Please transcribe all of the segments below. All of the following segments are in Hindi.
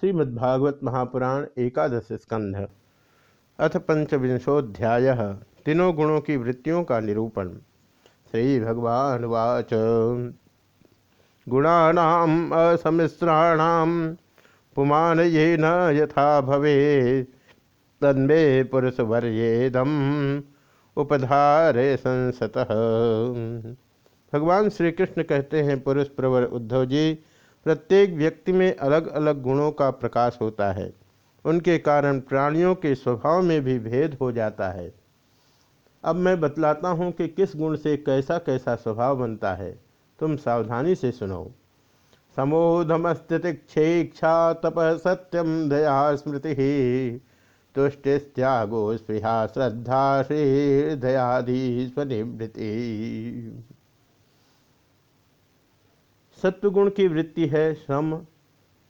श्रीमद्भागवत महापुराण एकादश स्कंध। अथ पंचविंशोध्याय तीनों गुणों की वृत्तियों का निरूपण। श्री भगवान वाच गुणानाम असमिश्राणाम पुमान ये न यथा भवे तन्मे पुरुष पुरुषवर्येदम उपधारे संसत। भगवान श्री कृष्ण कहते हैं, पुरुष प्रवर उद्धव जी प्रत्येक व्यक्ति में अलग अलग गुणों का प्रकाश होता है। उनके कारण प्राणियों के स्वभाव में भी भेद हो जाता है। अब मैं बतलाता हूँ कि किस गुण से कैसा कैसा स्वभाव बनता है। तुम सावधानी से सुनो। समोधमस्तितिक्षेक्षा तप सत्यम दया स्मृति। तुष्टिस्त्यागो स्पृहा श्रद्धा श्री दयाधि स्वनिवृत्ति सत्वगुण की वृत्ति है श्रम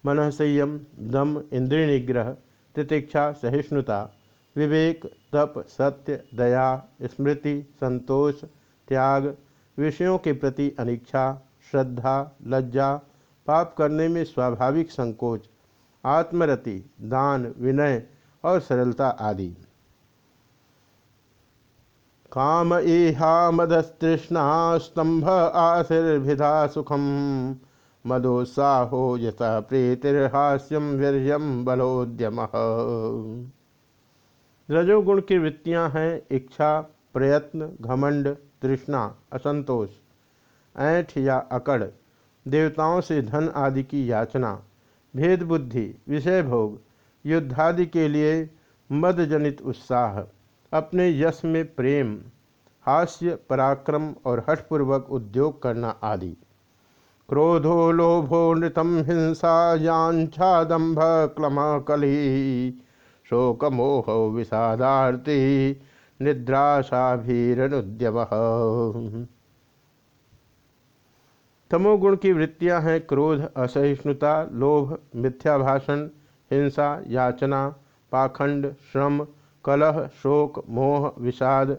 मन संयम, दम, इंद्रिय निग्रह, तितिक्षा, सहिष्णुता, विवेक, तप, सत्य, दया, स्मृति, संतोष, त्याग, विषयों के प्रति अनिच्छा, श्रद्धा, लज्जा, पाप करने में स्वाभाविक संकोच, आत्मरति, दान, विनय और सरलता आदि। काम इहा मदस्तृष्णा स्तंभ आशीर्भिधा सुखम। मदोत्साहो यथ प्रीतिर्हास्यम वीर्यम बलोद्यम। रजोगुण की वृत्तियाँ हैं इच्छा, प्रयत्न, घमंड, तृष्णा, असंतोष, ऐठ या अकड़, देवताओं से धन आदि की याचना, भेद बुद्धि, विषय भोग, युद्धादि के लिए मदजनित उत्साह। अपने यश में प्रेम, हास्य, पराक्रम और हठपूर्वक उद्योग करना आदि। क्रोधो लोभो नृतम हिंसा याछादंभ क्लम कली। शोक मोह विषादार्ति निद्राशाभीरनुद्यम। तमोगुण की वृत्तियाँ हैं क्रोध, असहिष्णुता, लोभ, मिथ्याभाषण, हिंसा, याचना, पाखंड, श्रम कलह, शोक, मोह, विषाद,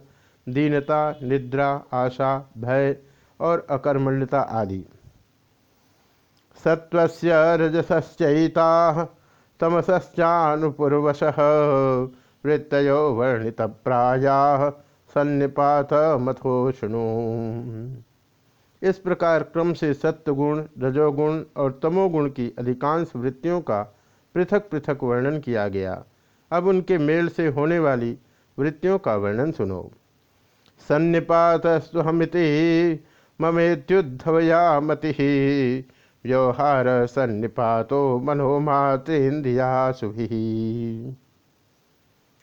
दीनता, निद्रा, आशा, भय और अकर्मण्यता आदि। सत्वस्य रजसश्चैता तमसश्चानुपूर्वश, वृत्तयो वर्णित प्राया सन्निपात मथोष्णु इस प्रकार क्रम से सत्वगुण रजोगुण और तमोगुण की अधिकांश वृत्तियों का पृथक पृथक वर्णन किया गया। अब उनके मेल से होने वाली वृत्तियों का वर्णन सुनो। सन्निपात सुहमिति ममेत्युद्धवया मति व्यवहार सन्निपातो मनोमातेन्द्रिया सुभी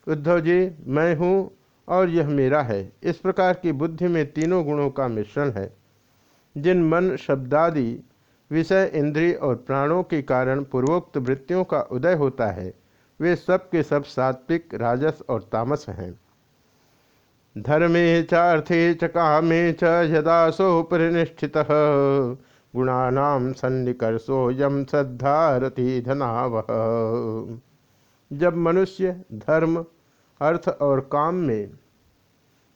उद्धव जी, मैं हूँ और यह मेरा है। इस प्रकार की बुद्धि में तीनों गुणों का मिश्रण है। जिन मन शब्दादि, विषय इंद्रिय और प्राणों के कारण पूर्वोक्त वृत्तियों का उदय होता है वे सब के सब सात्विक, राजस और तामस हैं। धर्मे चार्थे च, कामे च, यदा सो परिनिष्ठित गुणानाम सन्निकर्षो यम श्रद्धारति धनावह जब मनुष्य धर्म, अर्थ और काम में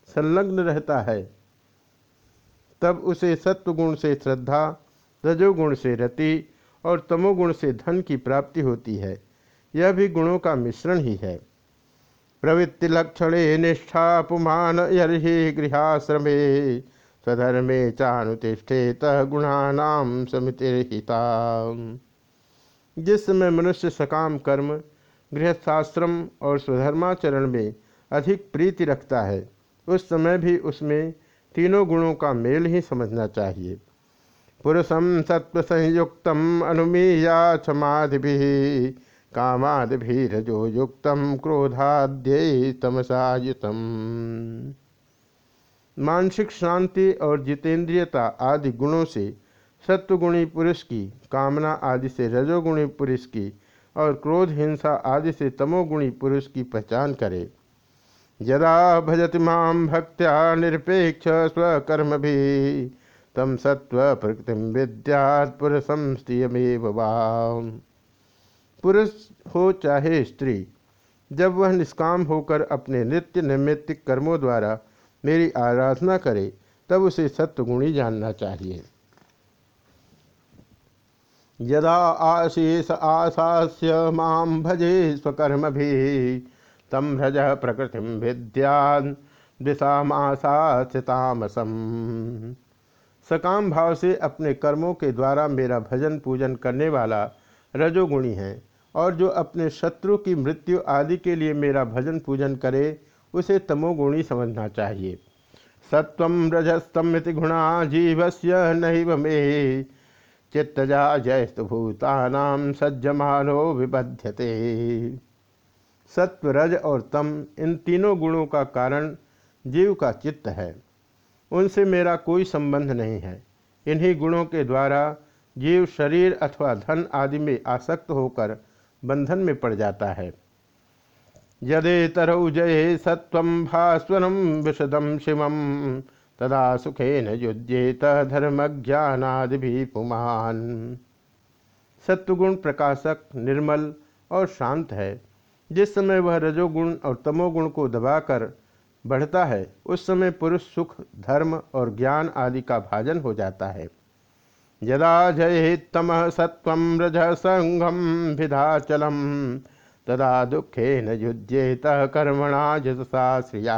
संलग्न रहता है, तब उसे सत्वगुण से श्रद्धा, रजोगुण से रति और तमोगुण से धन की प्राप्ति होती है। यह भी गुणों का मिश्रण ही है। प्रवृत्ति लक्षण निष्ठा पुमान यर्हि गृहाश्रमे, स्वधर्मे चानुतिष्ठेत गुणानाम समितिहिता जिस समय मनुष्य सकाम कर्म, गृहस्थाश्रम और स्वधर्माचरण में अधिक प्रीति रखता है, उस समय भी उसमें तीनों गुणों का मेल ही समझना चाहिए। पुरुषम सत्व संयुक्त अनुमीया समाधि कामादभिरजो युक्त क्रोधाद्य तमसायुतम मानसिक शांति और जितेंद्रियता आदि गुणों से सत्वगुणी पुरुष की कामना आदि से रजोगुणी पुरुष की और क्रोध हिंसा आदि से तमोगुणी पुरुष की पहचान करे। यदा भजति माम भक्त्या निरपेक्ष स्वकर्म भी तम सत्व प्रकृति विद्यात पुरुषम स्त्रियमेव पुरुष हो चाहे स्त्री, जब वह निष्काम होकर अपने नित्य नैमित्तिक कर्मों द्वारा मेरी आराधना करे, तब उसे सत्वगुणी जानना चाहिए। यदा आशीष आशास्य माँ भजे स्वकर्म भी तम भ्रज प्रकृति विद्या दिशामाशास्यतामसम। सकाम भाव से अपने कर्मों के द्वारा मेरा भजन पूजन करने वाला रजोगुणी है। और जो अपने शत्रु की मृत्यु आदि के लिए मेरा भजन पूजन करे, उसे तमोगुणी समझना चाहिए। सत्व रजस्तम गुणा जीवस्य नैव मे। चित्तजा जयस्तु भूतानाम सज्जमानो विबध्यते। सत्व रज और तम, इन तीनों गुणों का कारण जीव का चित्त है। उनसे मेरा कोई संबंध नहीं है। इन्हीं गुणों के द्वारा जीव शरीर अथवा धन आदि में आसक्त होकर बंधन में पड़ जाता है। यदि तरौ जय सत्व भास्वरम विशदम शिवम तदा सुखेन युज्येत धर्म ज्ञानादि पुमान। सत्वगुण प्रकाशक, निर्मल और शांत है। जिस समय वह रजोगुण और तमोगुण को दबाकर बढ़ता है, उस समय पुरुष सुख, धर्म और ज्ञान आदि का भाजन हो जाता है। यदा जय तम सत्व रज संगम भिधाचलम तदा दुखे न युज्येत कर्मणा जसा श्रिया।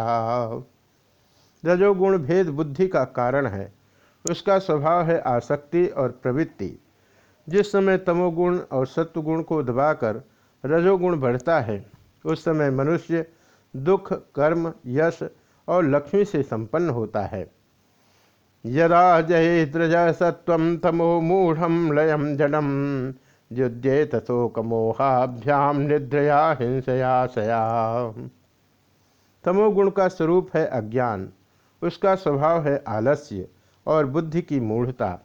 रजोगुण भेद बुद्धि का कारण है, उसका स्वभाव है आसक्ति और प्रवृत्ति। जिस समय तमोगुण और सत्वगुण को दबाकर रजोगुण बढ़ता है, उस समय मनुष्य दुख, कर्म, यश और लक्ष्मी से संपन्न होता है। यदा जयद्रज सत्व तमो मूढ़ लयम जडम युद्धेत शोकमोहाभ्याम निद्रया हिंसया सया। तमोगुण का स्वरूप है अज्ञान, उसका स्वभाव है आलस्य और बुद्धि की मूढ़ता।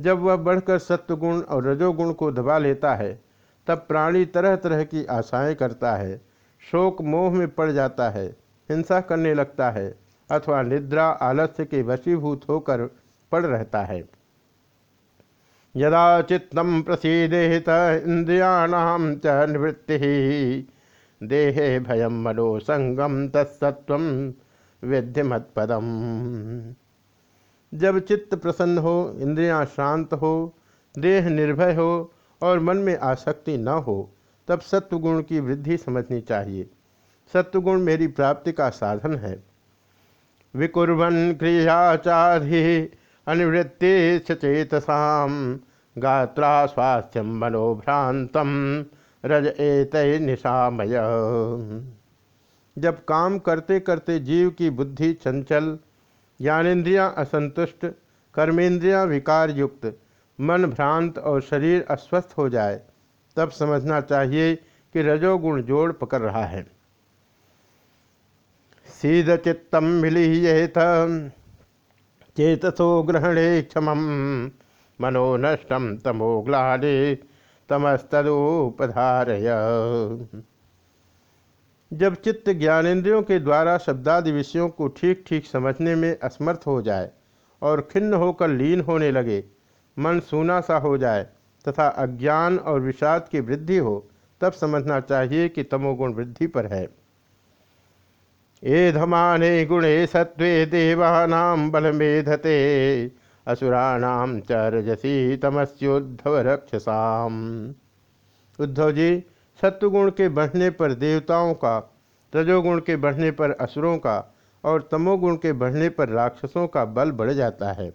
जब वह बढ़कर सत्वगुण और रजोगुण को दबा लेता है, तब प्राणी तरह तरह की आशाएँ करता है, शोक मोह में पड़ जाता है, हिंसा करने लगता है अथवा निद्रा आलस्य के वशीभूत होकर पड़ रहता है। यदा चित्तम प्रसीदेत इंद्रियाणाम च निवृत्ति। देहे भयम मनोसंगम तत्सत्व विद्यमत्पदम जब चित्त प्रसन्न हो, इंद्रियाँ शांत हो, देह निर्भय हो और मन में आसक्ति न हो, तब सत्वगुण की वृद्धि समझनी चाहिए। सत्वगुण मेरी प्राप्ति का साधन है। विकुर्वन क्रियाचाधि अनिवृत्ति चेतसाम गात्रा स्वास्थ्यम मनोभ्रांतम रज एत निशामय। जब काम करते करते जीव की बुद्धि चंचल, ज्ञानेन्द्रियाँ असंतुष्ट कर्मेंद्रियाँ विकार युक्त मन भ्रांत और शरीर अस्वस्थ हो जाए, तब समझना चाहिए कि रजोगुण जोड़ पकड़ रहा है। सीध चित्तम मिलीयेत चेतसो ग्रहणे क्षम मनो नष्टम तमोग्लाडे तमस्तुपधारय जब चित्त ज्ञानेन्द्रियों के द्वारा शब्दादि विषयों को ठीक ठीक समझने में असमर्थ हो जाए और खिन्न होकर लीन होने लगे, मन सूना सा हो जाए तथा अज्ञान और विषाद की वृद्धि हो, तब समझना चाहिए कि तमोगुण वृद्धि पर है। एधमाने गुणे सत्वे देवानाम बल मेधते असुराणाम च रजसी तमस्योद्धव रक्षसाम उद्धव जी, सत्वगुण के बढ़ने पर देवताओं का, रजोगुण के बढ़ने पर असुरों का और तमोगुण के बढ़ने पर राक्षसों का बल बढ़ जाता है।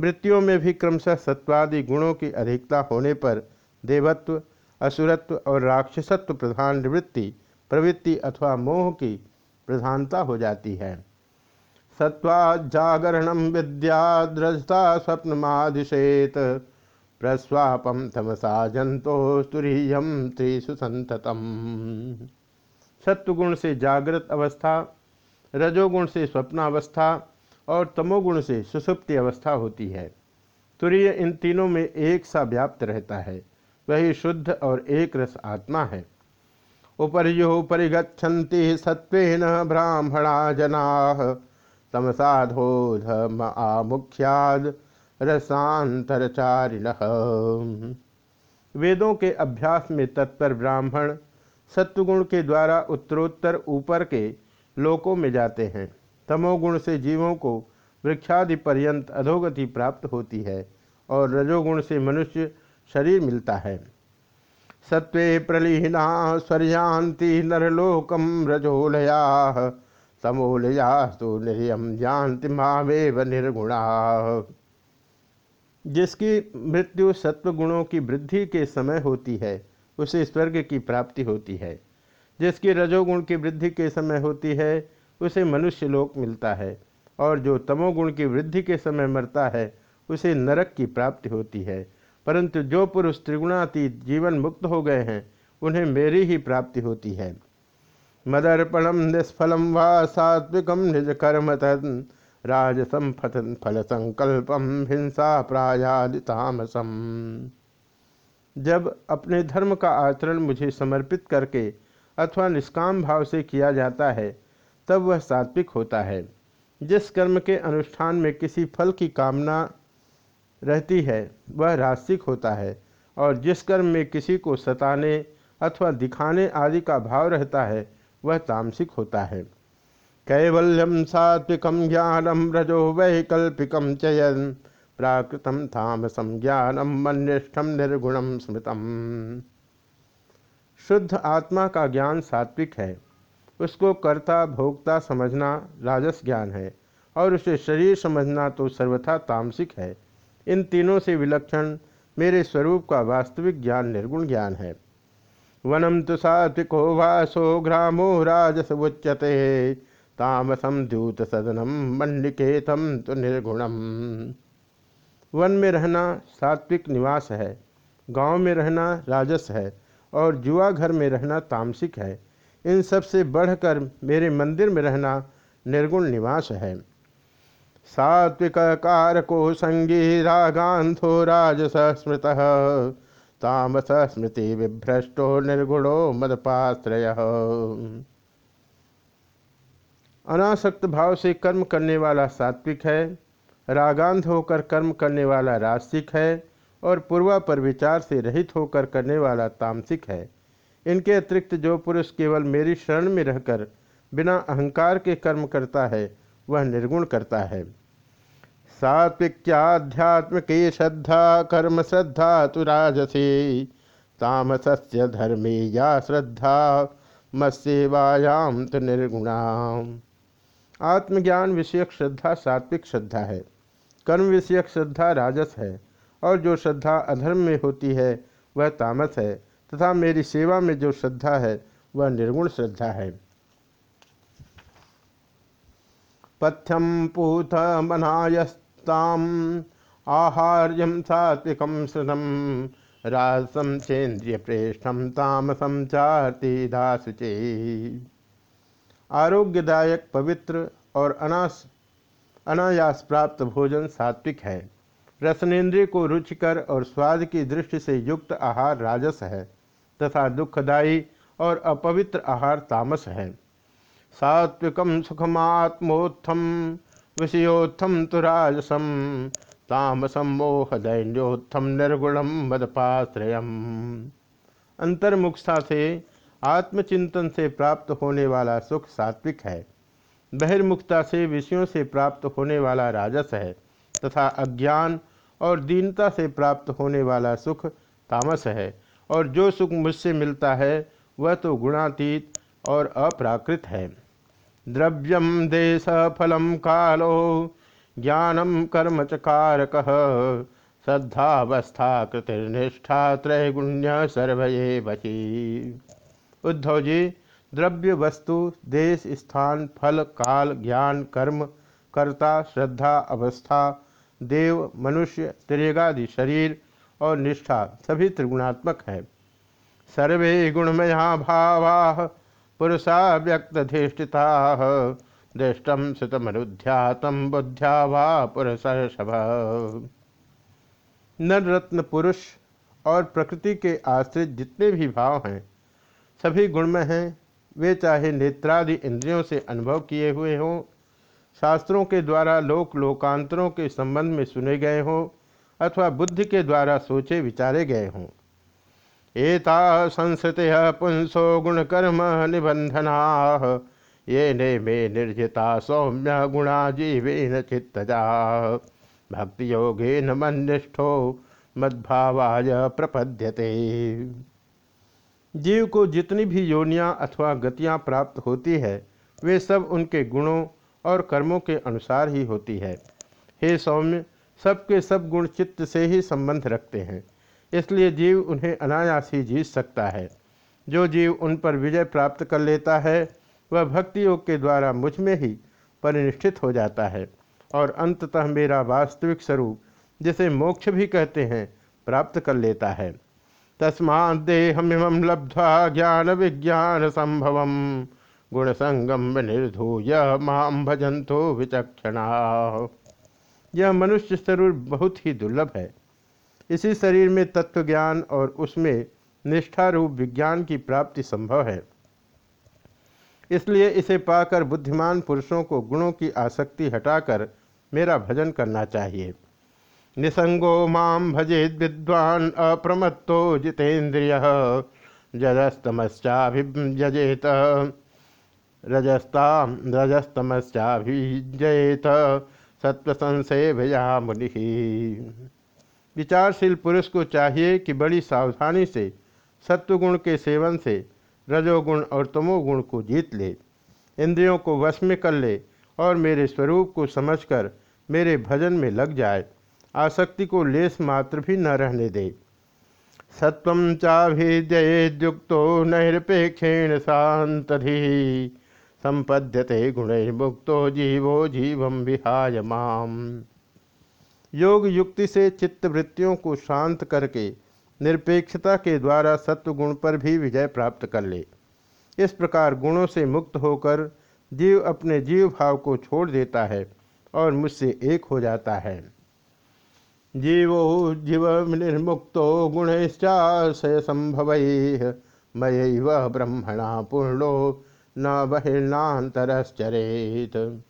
मृत्युओं में भी क्रमशः सत्वादि गुणों की अधिकता होने पर देवत्व, असुरत्व और राक्षसत्व प्रधान निवृत्ति, प्रवृत्ति अथवा मोह की प्रधानता हो जाती है। सत्वा जागरणम विद्या द्रजता स्वप्नमादिशेत प्रस्वापम तमसा जंतो तुरीयम त्रिशु संततम। सत्वगुण से जागृत अवस्था, रजोगुण से स्वप्नावस्था और तमोगुण से सुसुप्ति अवस्था होती है। तुरीय इन तीनों में एक सा व्याप्त रहता है, वही शुद्ध और एक रस आत्मा है। उपर्यो परिगछन्ति सत्वेन ब्राह्मणा जना। तमसाधोधम आमुख्याद रसांतरचारिण वेदों के अभ्यास में तत्पर ब्राह्मण सत्वगुण के द्वारा उत्तरोत्तर ऊपर के लोकों में जाते हैं। तमोगुण से जीवों को वृक्षादि पर्यंत अधोगति प्राप्त होती है और रजोगुण से मनुष्य शरीर मिलता है। सत्वे प्रलीना स्वर्यांति नरलोकम रजोलया, समोलयास्तु निर्यम जानति मावेव निर्गुणा। जिसकी मृत्यु सत्व गुणों की वृद्धि के समय होती है, उसे स्वर्ग की प्राप्ति होती है। जिसकी रजोगुण की वृद्धि के समय होती है, उसे मनुष्य लोक मिलता है। और जो तमोगुण की वृद्धि के समय मरता है, उसे नरक की प्राप्ति होती है। परंतु जो पुरुष त्रिगुणातीत जीवन मुक्त हो गए हैं, उन्हें मेरी ही प्राप्ति होती है। मदर्पणम निष्फलम व सात्विकम निज कर्म राजसम फल संकल्पम हिंसा प्रायादितामसम जब अपने धर्म का आचरण मुझे समर्पित करके अथवा निष्काम भाव से किया जाता है, तब वह सात्विक होता है। जिस कर्म के अनुष्ठान में किसी फल की कामना रहती है, वह रास्तिक होता है और जिस कर्म में किसी को सताने अथवा दिखाने आदि का भाव रहता है, वह तामसिक होता है। कैवल्यम सात्विकम ज्ञानम रजो वैकल्पिकम चयन प्राकृतम तामसम ज्ञानम मनिष्ठम निर्गुणम स्मृतम। शुद्ध आत्मा का ज्ञान सात्विक है। उसको कर्ता भोक्ता समझना राजस ज्ञान है और उसे शरीर समझना तो सर्वथा तामसिक है। इन तीनों से विलक्षण मेरे स्वरूप का वास्तविक ज्ञान निर्गुण ज्ञान है। वनम तो सात्विको वासो ग्रामो राजस उच्यते तामसम द्यूत सदनम मंडिकेतम तो निर्गुणम। वन में रहना सात्विक निवास है, गाँव में रहना राजस है, और जुआ घर में रहना तामसिक है। इन सबसे बढ़कर मेरे मंदिर में रहना निर्गुण निवास है। सात्विक कारको संगी रागांधो राजस स्मृत तामस स्मृति विभ्रष्टो निर्गुणो मदपाश्रय अनासक्त भाव से कर्म करने वाला सात्विक है, रागांध होकर कर्म करने वाला रास्तिक है, और पूर्वा पर विचार से रहित होकर करने वाला तामसिक है। इनके अतिरिक्त जो पुरुष केवल मेरी शरण में रहकर बिना अहंकार के कर्म करता है वह निर्गुण करता है। सात्विक्याध्यात्म की श्रद्धा कर्म श्रद्धा तो राजसी। तामस्य धर्मी या श्रद्धा मत्सेवायाम तो निर्गुणा आत्मज्ञान विषयक श्रद्धा सात्विक श्रद्धा है। कर्म विषयक श्रद्धा राजस है। और जो श्रद्धा अधर्म में होती है, वह तामस है। तथा मेरी सेवा में जो श्रद्धा है, वह निर्गुण श्रद्धा है। पथ्यम पूथ मनायस्ताम आहार्यम सात्विकम श्रम राजसम चेन्द्रिय प्रेष्ठम तामसम चारती दासुचे। आरोग्यदायक, पवित्र और अनास, अनायास प्राप्त भोजन सात्विक है। रसनेन्द्रिय को रुचिकर और स्वाद की दृष्टि से युक्त आहार राजस है, तथा दुखदायी और अपवित्र आहार तामस है। सात्विकम सुखमात्मोत्थम विषयोत्थम तो राजसम तामसम मोह दैन्योत्थम निर्गुणम मदपाश्रयम अंतर्मुखता से, आत्मचिंतन से प्राप्त होने वाला सुख सात्विक है। बहिर्मुखता से, विषयों से प्राप्त होने वाला राजस है, तथा अज्ञान और दीनता से प्राप्त होने वाला सुख तामस है, और जो सुख मुझसे मिलता है, वह तो गुणातीत और अपराकृत है। द्रव्यम देश फलम कालो ज्ञानम कर्म चकारक श्रद्धावस्था कृतिर्निष्ठा त्रैगुण्य सर्वये बची उद्धव जी, द्रव्य वस्तु, देश, स्थान, फल, काल, ज्ञान, कर्म, कर्ता, श्रद्धा, अवस्था, देव, मनुष्य त्रिगादि शरीर और निष्ठा सभी त्रिगुणात्मक है। सर्वे गुणमया भावा पुरुषा व्यक्तधिष्ठिता। दृष्टम सुतमनुध्यातम बुद्ध्या वा पुरुष नर रत्न पुरुष और प्रकृति के आश्रित जितने भी भाव हैं, सभी गुणमय हैं। वे चाहे नेत्रादि इंद्रियों से अनुभव किए हुए हों, शास्त्रों के द्वारा लोक लोकांतरों के संबंध में सुने गए हों, अथवा बुद्धि के द्वारा सोचे विचारे गए हों। एता संस्कृत पुंसो गुणकर्म निबंधना ये ने मे निर्जिता सौम्य गुणा जीवेन चित्तजा। भक्ति योगे न मनिष्ठो मद्भावाय प्रपद्यते। जीव को जितनी भी योनियाँ अथवा गतियाँ प्राप्त होती है, वे सब उनके गुणों और कर्मों के अनुसार ही होती है। हे सौम्य, सबके सब गुण चित्त से ही संबंध रखते हैं। इसलिए जीव उन्हें अनायास ही जीत सकता है। जो जीव उन पर विजय प्राप्त कर लेता है, वह भक्ति योग के द्वारा मुझमें ही परिनिष्ठित हो जाता है और अंततः मेरा वास्तविक स्वरूप, जिसे मोक्ष भी कहते हैं, प्राप्त कर लेता है। तस्मा तस्मादेहमिम लब्ध्वा ज्ञान विज्ञान संभव गुण संगम निर्धूय माम भजंतो विचक्षणा। यह मनुष्य शरीर बहुत ही दुर्लभ है। इसी शरीर में तत्व ज्ञान और उसमें निष्ठा रूप विज्ञान की प्राप्ति संभव है। इसलिए इसे पाकर बुद्धिमान पुरुषों को गुणों की आसक्ति हटाकर मेरा भजन करना चाहिए। निसंगो माम भजेद विद्वान अप्रमत्तो जितेन्द्रिय जजस्तमश्चाभिजयेत रजस्ता रजस्तमश्चाभिजयेत सत्व भया मुनि विचारशील पुरुष को चाहिए कि बड़ी सावधानी से, सत्वगुण के सेवन से, रजोगुण और तमोगुण को जीत ले। इंद्रियों को वश में कर ले और मेरे स्वरूप को समझकर मेरे भजन में लग जाए। आसक्ति को लेस मात्र भी न रहने दे। सत्व चाभिजयुक्तो नैरपेक्षेण शांतधि संपद्यते गुणैर्मुक्तो जीवो जीवम विहाय माम। योग युक्ति से चित्त वृत्तियों को शांत करके, निरपेक्षता के द्वारा सत्व गुण पर भी विजय प्राप्त कर ले। इस प्रकार गुणों से मुक्त होकर जीव अपने जीव भाव को छोड़ देता है और मुझसे एक हो जाता है। जीवो जीव निर्मुक्तो गुणश्चाशय संभव मय वह ब्रह्मणा पूर्णो न बहिर्नातरश्चरेत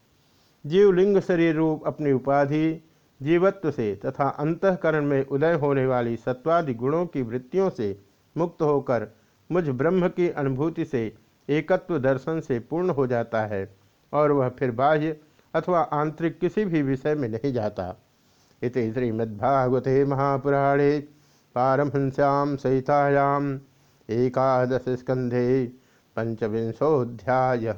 जीवलिंग शरीर रूप अपनी उपाधि जीवत्व से तथा अंतकरण में उदय होने वाली सत्वादि गुणों की वृत्तियों से मुक्त होकर मुझ ब्रह्म की अनुभूति से एकत्व दर्शन से पूर्ण हो जाता है और वह फिर बाह्य अथवा आंतरिक किसी भी विषय में नहीं जाता। इति श्रीमद्भागवते महापुराणे पारमहंस्यां सहितायाम एकादश स्कंधे पंचविंशोध्याय